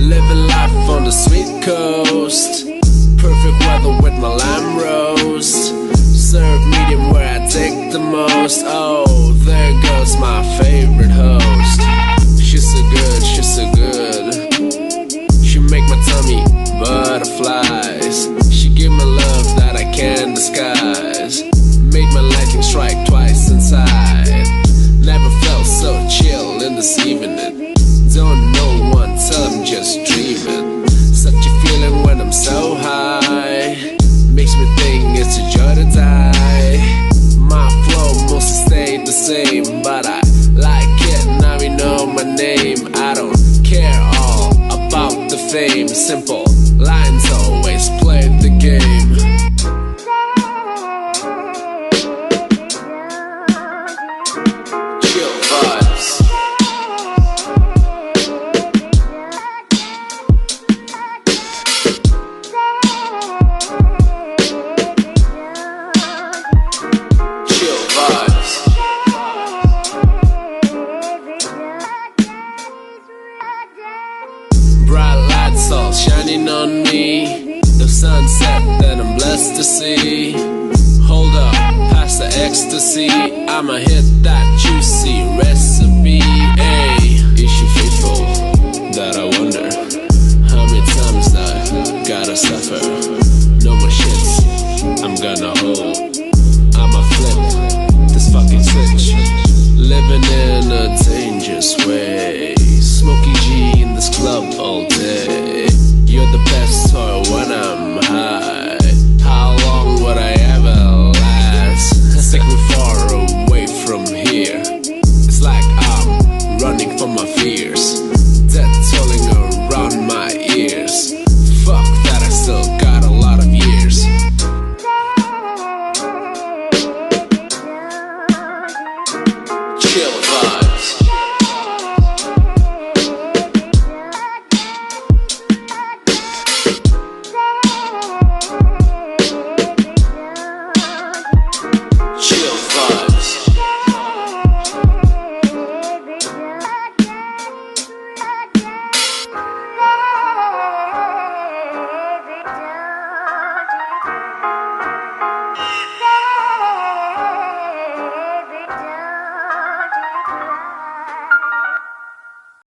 Living life on the sweet coast. Perfect weather with my lime roast. Serve medium where I take the most. Oh, there goes my favorite host. She's so good, she's so good. She make my tummy butterflies. She give me love that I can't disguise. Made my lightning strike twice inside. Never felt so chill in this evening. Don't know just dreaming. Such a feeling when I'm so high. Makes me think it's a joy to die. My flow mostly stayed the same, but I like it now you know my name. I don't care all about the fame. Simple lines always play the game. bright lights all shining on me. The sunset that I'm blessed to see. Hold up, past the ecstasy. I'ma hit that juicy recipe. Hey, is she faithful? That I wonder. How many times I gotta suffer? running from my fears.